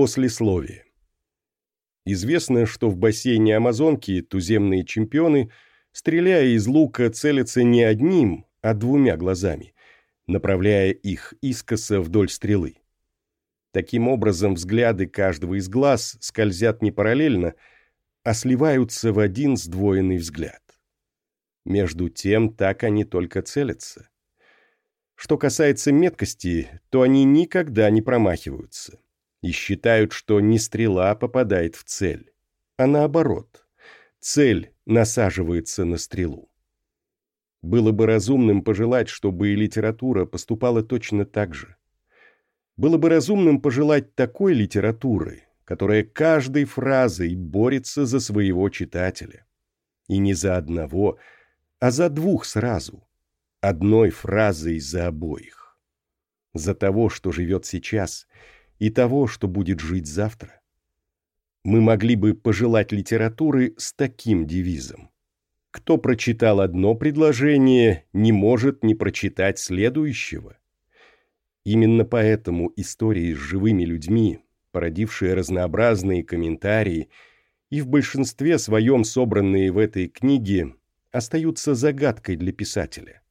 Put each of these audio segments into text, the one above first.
Послесловие. Известно, что в бассейне Амазонки туземные чемпионы, стреляя из лука, целятся не одним, а двумя глазами, направляя их искоса вдоль стрелы. Таким образом, взгляды каждого из глаз скользят не параллельно, а сливаются в один сдвоенный взгляд. Между тем, так они только целятся. Что касается меткости, то они никогда не промахиваются и считают, что не стрела попадает в цель, а наоборот, цель насаживается на стрелу. Было бы разумным пожелать, чтобы и литература поступала точно так же. Было бы разумным пожелать такой литературы, которая каждой фразой борется за своего читателя. И не за одного, а за двух сразу. Одной фразой за обоих. За того, что живет сейчас – и того, что будет жить завтра. Мы могли бы пожелать литературы с таким девизом. Кто прочитал одно предложение, не может не прочитать следующего. Именно поэтому истории с живыми людьми, породившие разнообразные комментарии и в большинстве своем собранные в этой книге, остаются загадкой для писателя.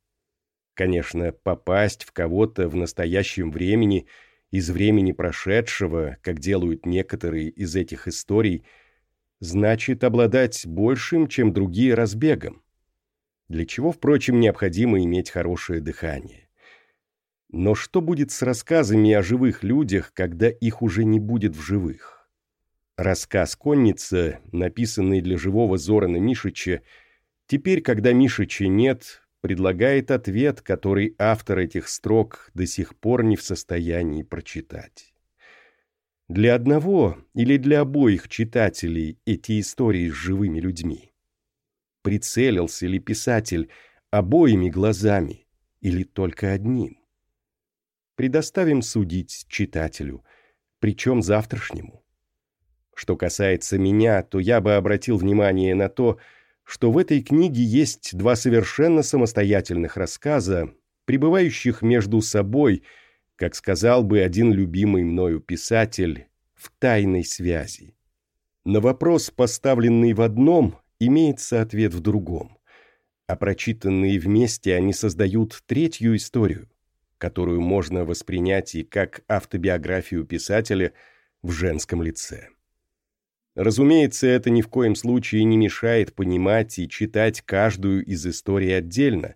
Конечно, попасть в кого-то в настоящем времени – из времени прошедшего, как делают некоторые из этих историй, значит обладать большим, чем другие, разбегом. Для чего, впрочем, необходимо иметь хорошее дыхание. Но что будет с рассказами о живых людях, когда их уже не будет в живых? Рассказ «Конница», написанный для живого Зорана Мишича, теперь, когда Мишича нет, предлагает ответ, который автор этих строк до сих пор не в состоянии прочитать. Для одного или для обоих читателей эти истории с живыми людьми? Прицелился ли писатель обоими глазами или только одним? Предоставим судить читателю, причем завтрашнему. Что касается меня, то я бы обратил внимание на то, что что в этой книге есть два совершенно самостоятельных рассказа, пребывающих между собой, как сказал бы один любимый мною писатель, в тайной связи. На вопрос, поставленный в одном, имеется ответ в другом, а прочитанные вместе они создают третью историю, которую можно воспринять и как автобиографию писателя в женском лице. Разумеется, это ни в коем случае не мешает понимать и читать каждую из историй отдельно,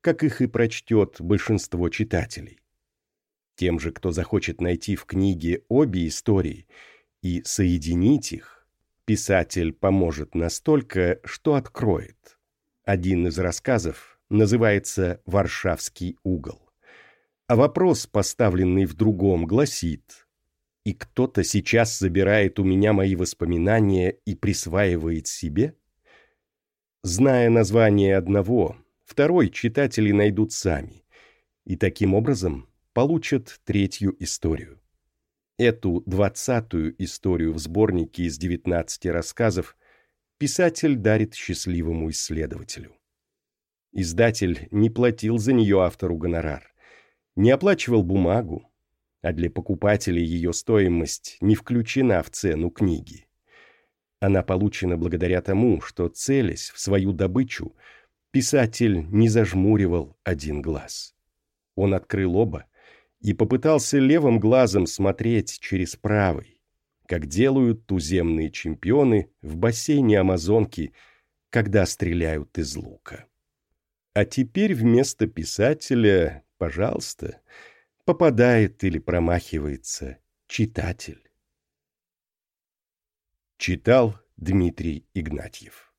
как их и прочтет большинство читателей. Тем же, кто захочет найти в книге обе истории и соединить их, писатель поможет настолько, что откроет. Один из рассказов называется «Варшавский угол». А вопрос, поставленный в другом, гласит и кто-то сейчас забирает у меня мои воспоминания и присваивает себе? Зная название одного, второй читатели найдут сами, и таким образом получат третью историю. Эту двадцатую историю в сборнике из девятнадцати рассказов писатель дарит счастливому исследователю. Издатель не платил за нее автору гонорар, не оплачивал бумагу, а для покупателей ее стоимость не включена в цену книги. Она получена благодаря тому, что, целясь в свою добычу, писатель не зажмуривал один глаз. Он открыл оба и попытался левым глазом смотреть через правый, как делают туземные чемпионы в бассейне Амазонки, когда стреляют из лука. А теперь вместо писателя, пожалуйста, — попадает или промахивается читатель. Читал Дмитрий Игнатьев